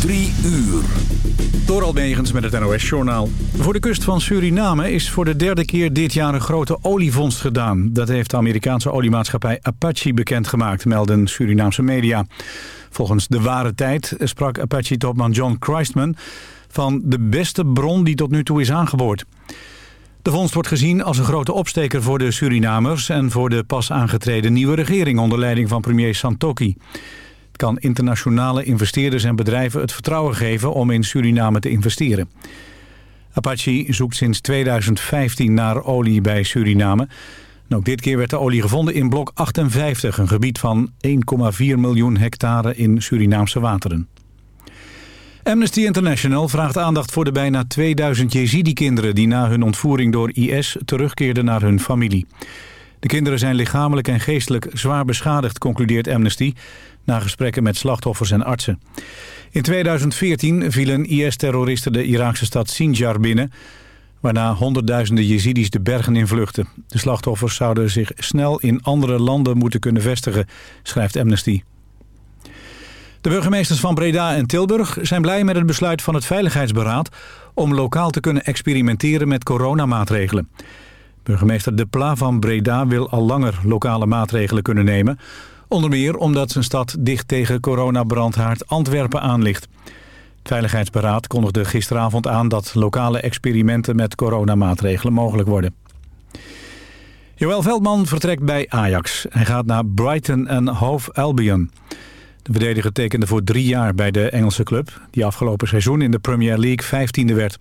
Drie uur. Door Almegens met het NOS-journaal. Voor de kust van Suriname is voor de derde keer dit jaar een grote olievondst gedaan. Dat heeft de Amerikaanse oliemaatschappij Apache bekendgemaakt, melden Surinaamse media. Volgens De Ware Tijd sprak Apache-topman John Christman van de beste bron die tot nu toe is aangeboord. De vondst wordt gezien als een grote opsteker voor de Surinamers... en voor de pas aangetreden nieuwe regering onder leiding van premier Santokki kan internationale investeerders en bedrijven het vertrouwen geven om in Suriname te investeren. Apache zoekt sinds 2015 naar olie bij Suriname. ook dit keer werd de olie gevonden in blok 58, een gebied van 1,4 miljoen hectare in Surinaamse wateren. Amnesty International vraagt aandacht voor de bijna 2000 Jezidi-kinderen... die na hun ontvoering door IS terugkeerden naar hun familie. De kinderen zijn lichamelijk en geestelijk zwaar beschadigd, concludeert Amnesty na gesprekken met slachtoffers en artsen. In 2014 vielen IS-terroristen de Iraakse stad Sinjar binnen... waarna honderdduizenden Jezidis de bergen invluchten. De slachtoffers zouden zich snel in andere landen moeten kunnen vestigen, schrijft Amnesty. De burgemeesters van Breda en Tilburg zijn blij met het besluit van het Veiligheidsberaad... om lokaal te kunnen experimenteren met coronamaatregelen. Burgemeester De Pla van Breda wil al langer lokale maatregelen kunnen nemen... Onder meer omdat zijn stad dicht tegen coronabrandhaard Antwerpen aan ligt. Het Veiligheidsberaad kondigde gisteravond aan dat lokale experimenten met coronamaatregelen mogelijk worden. Joël Veldman vertrekt bij Ajax. Hij gaat naar Brighton en Hove Albion. De verdediger tekende voor drie jaar bij de Engelse club... die afgelopen seizoen in de Premier League 15e werd.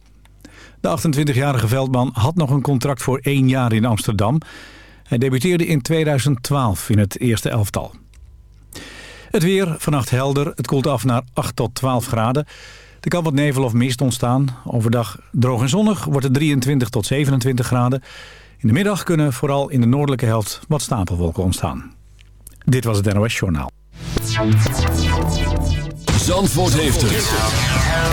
De 28-jarige Veldman had nog een contract voor één jaar in Amsterdam... Hij debuteerde in 2012 in het eerste elftal. Het weer, vannacht helder. Het koelt af naar 8 tot 12 graden. Er kan wat nevel of mist ontstaan. Overdag droog en zonnig wordt het 23 tot 27 graden. In de middag kunnen vooral in de noordelijke helft wat stapelwolken ontstaan. Dit was het NOS Journaal. Zandvoort heeft het.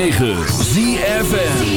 106.9 ZFN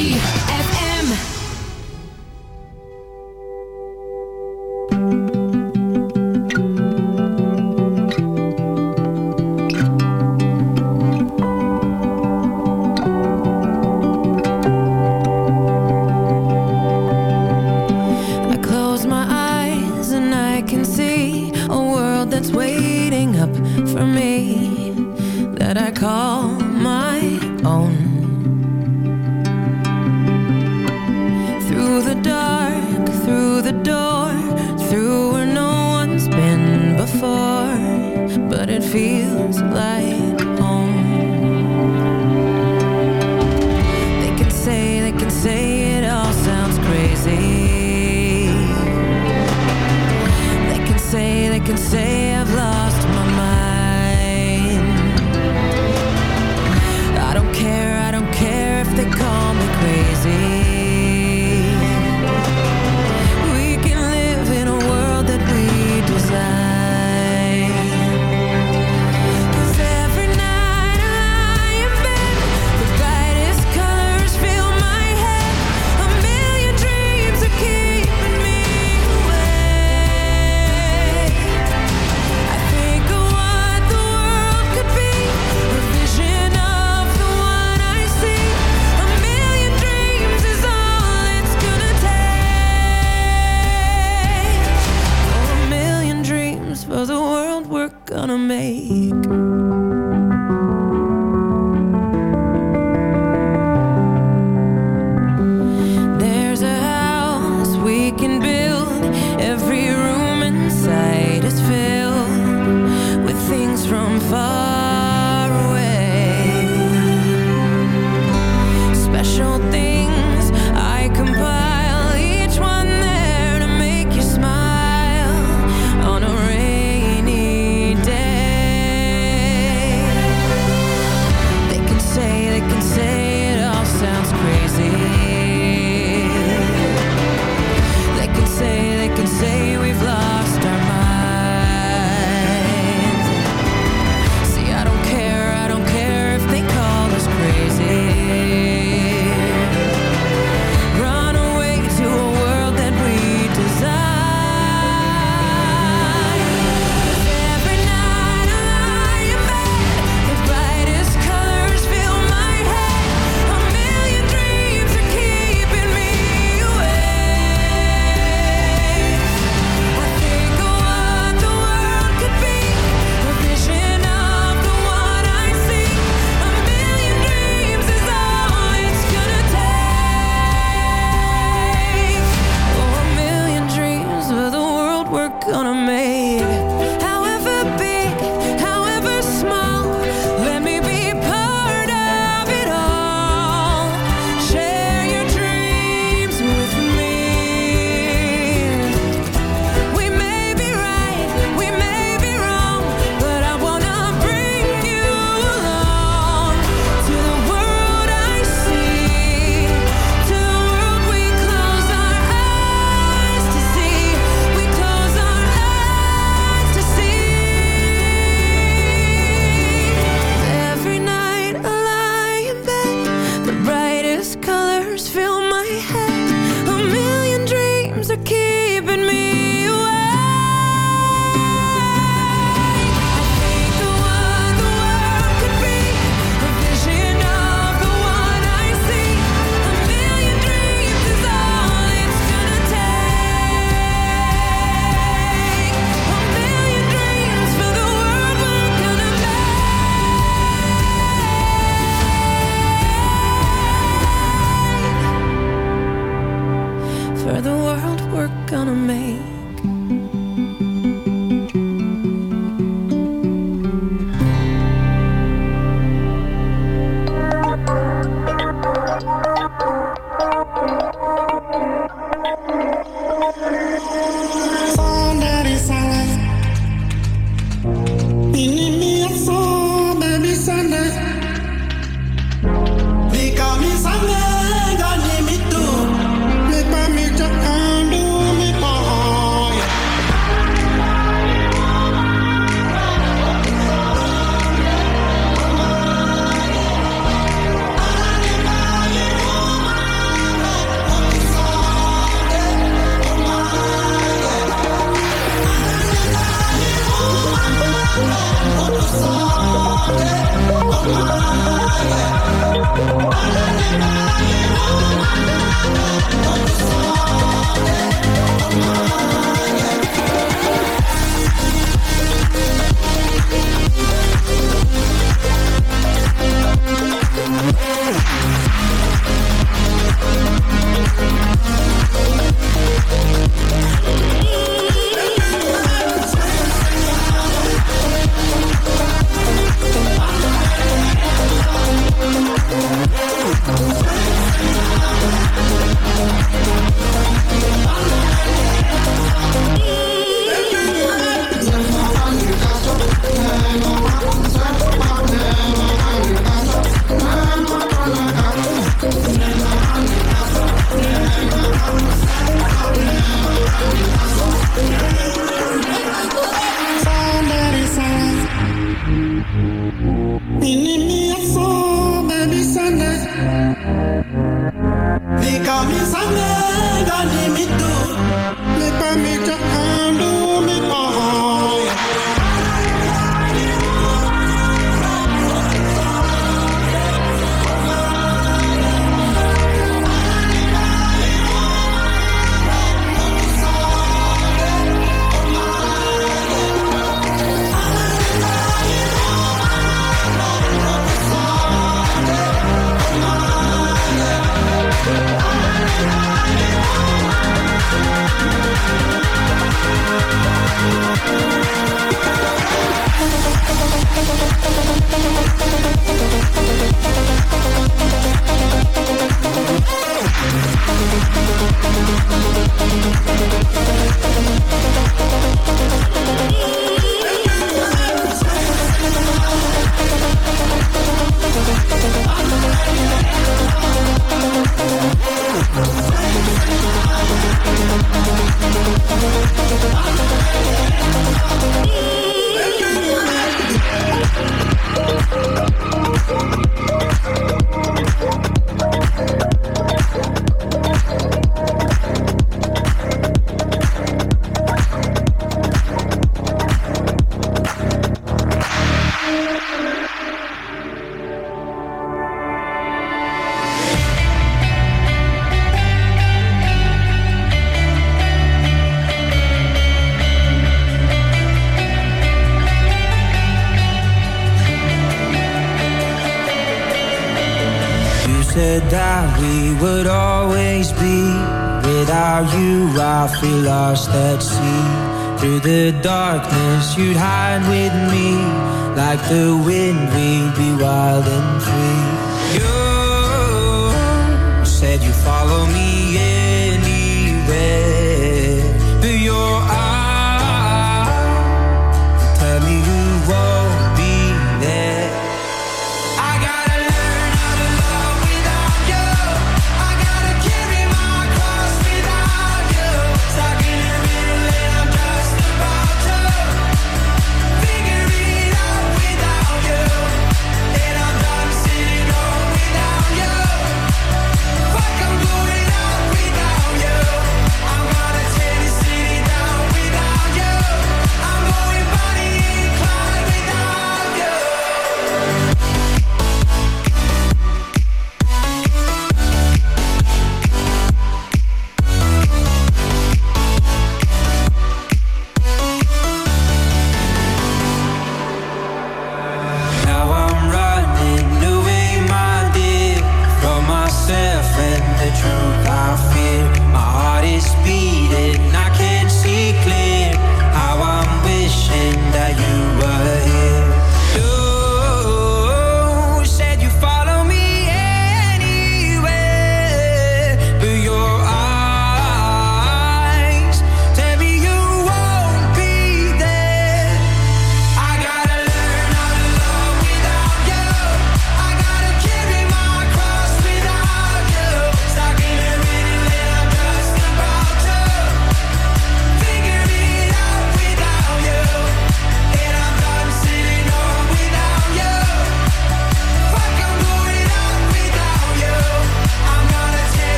can say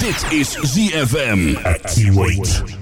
Dit is ZFM. Activate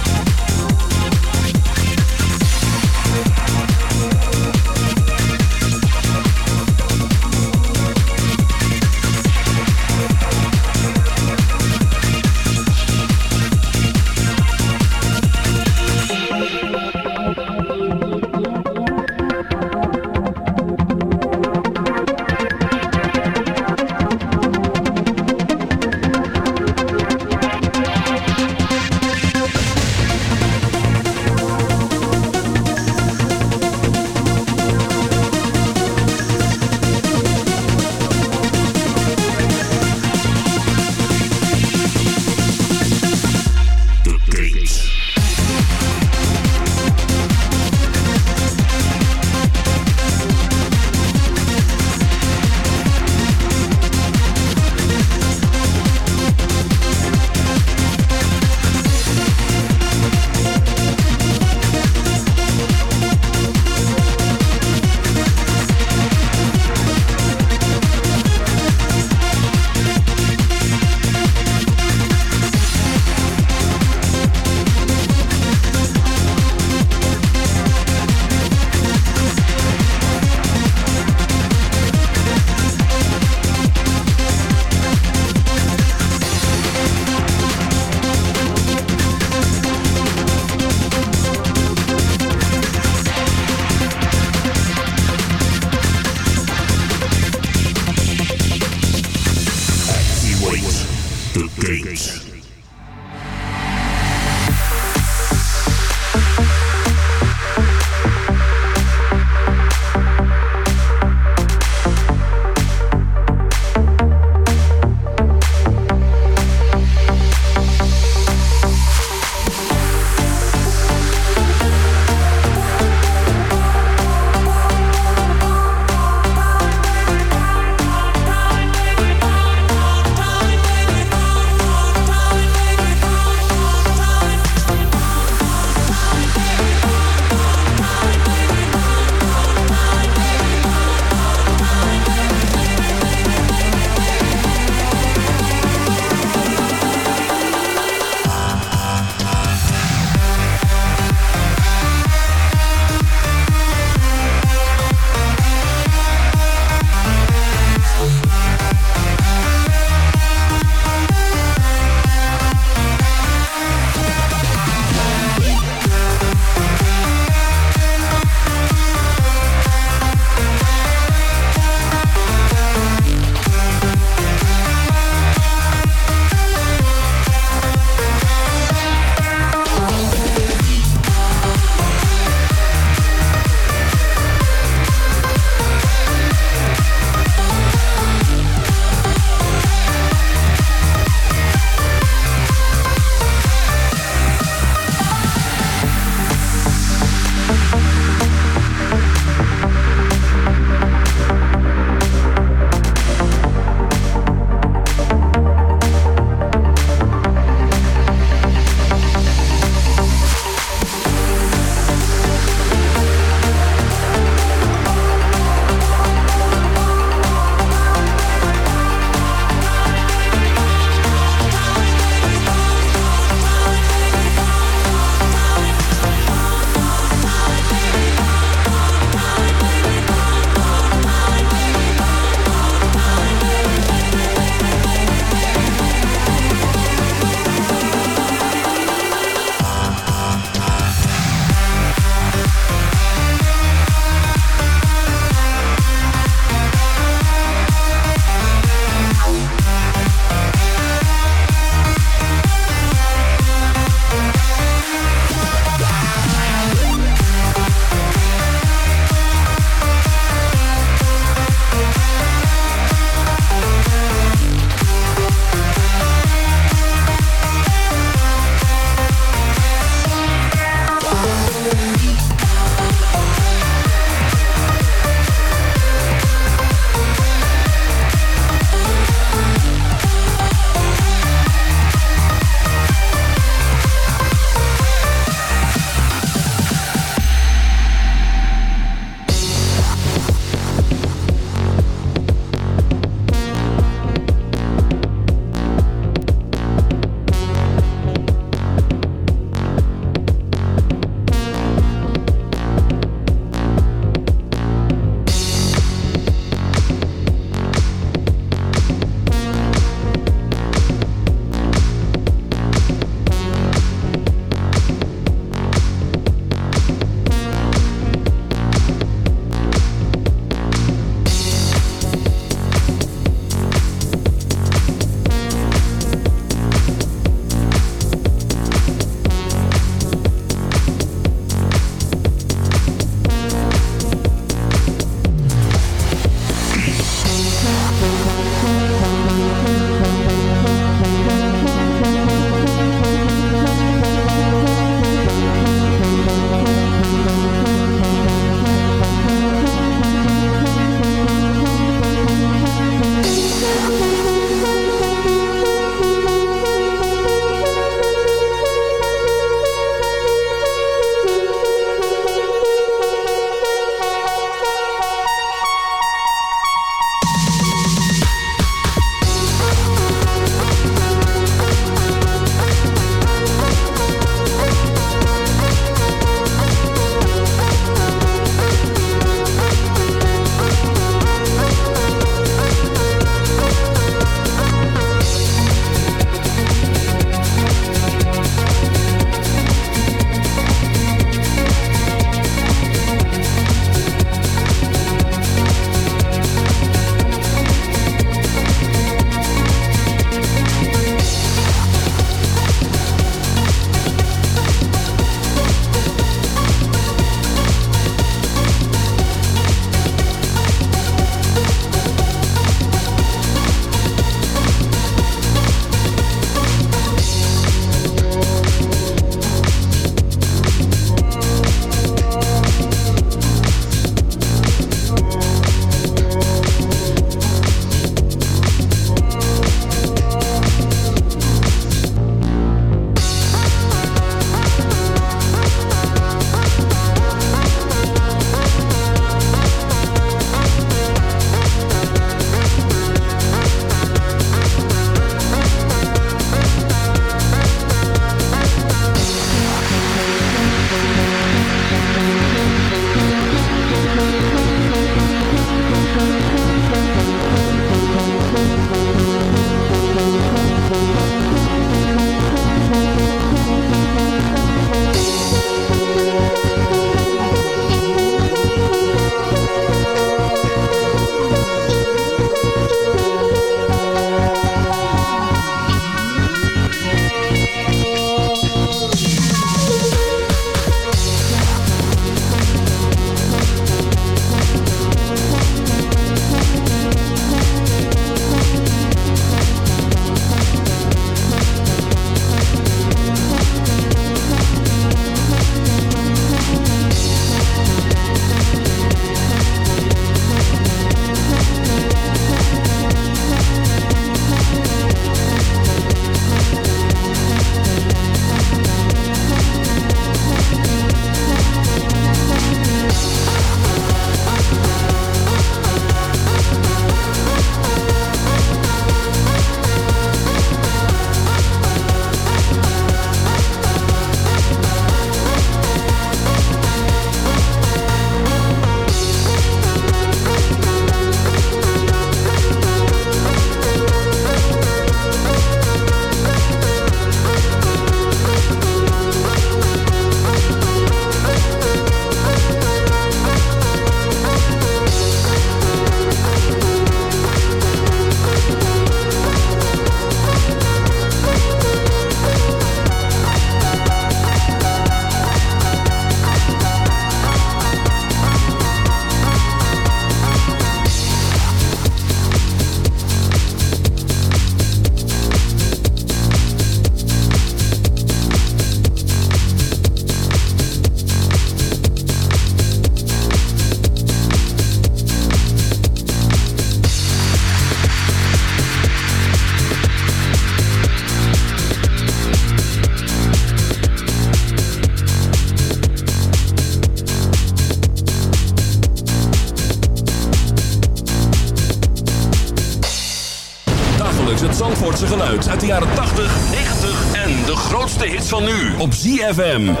ZFM.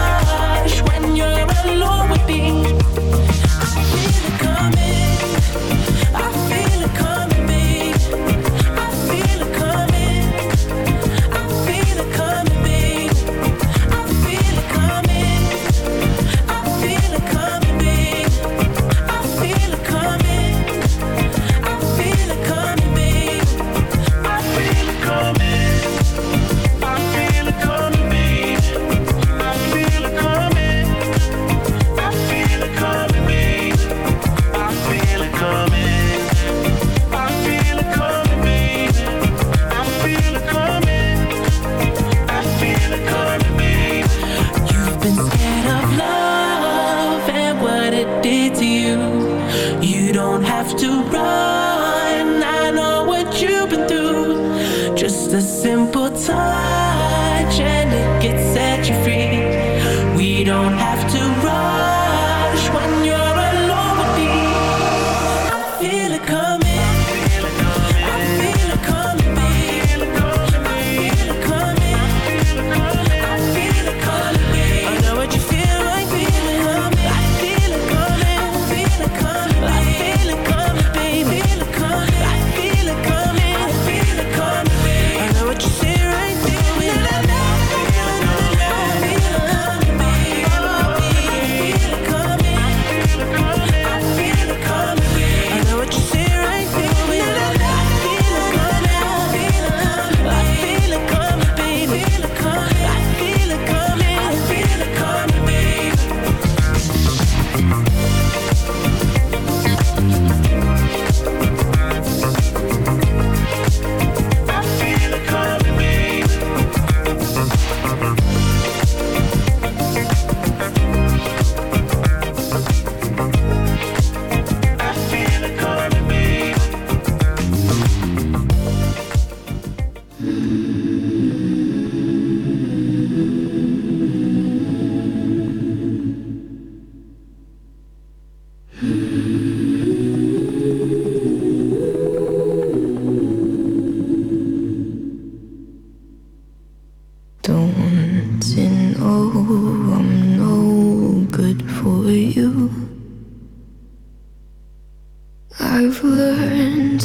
run.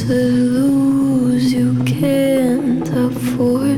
to lose, you can't afford.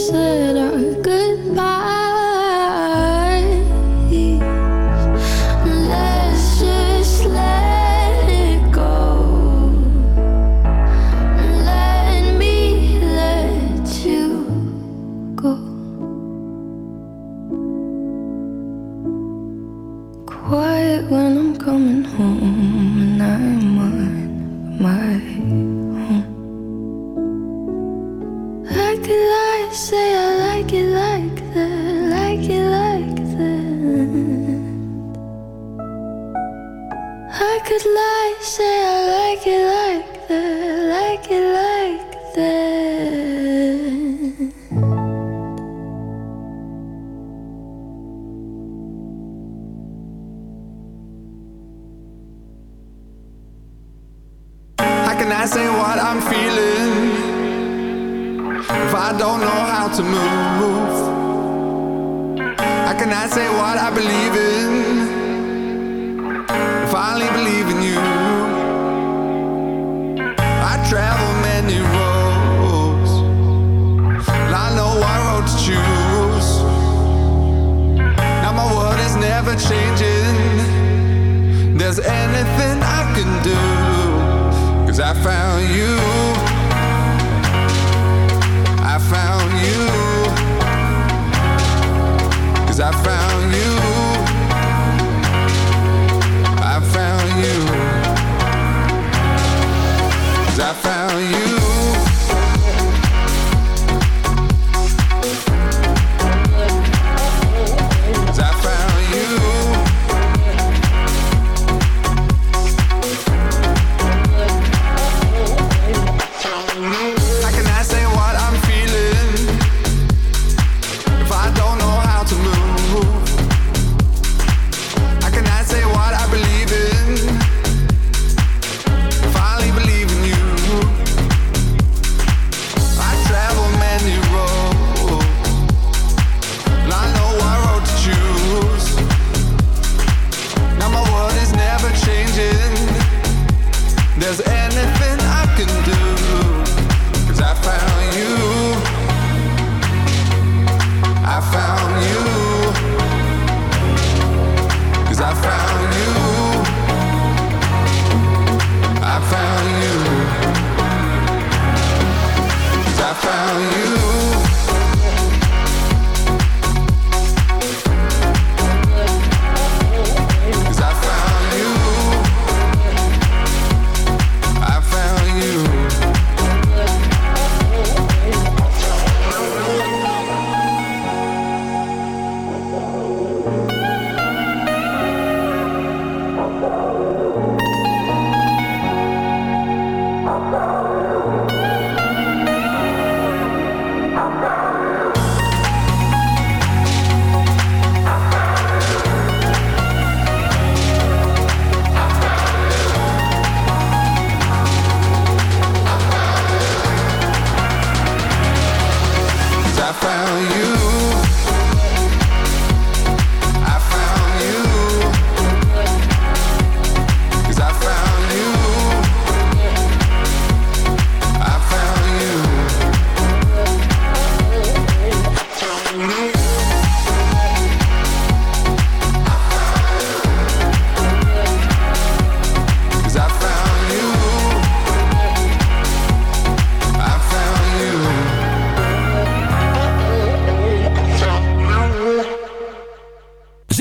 say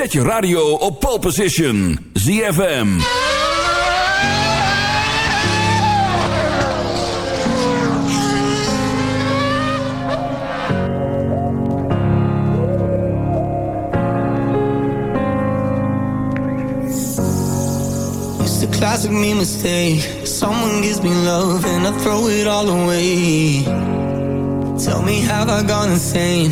Zet je radio op pole position. ZFM. It's the classic me mistake. Someone gives me love and I throw it all away. Tell me, have I gone insane?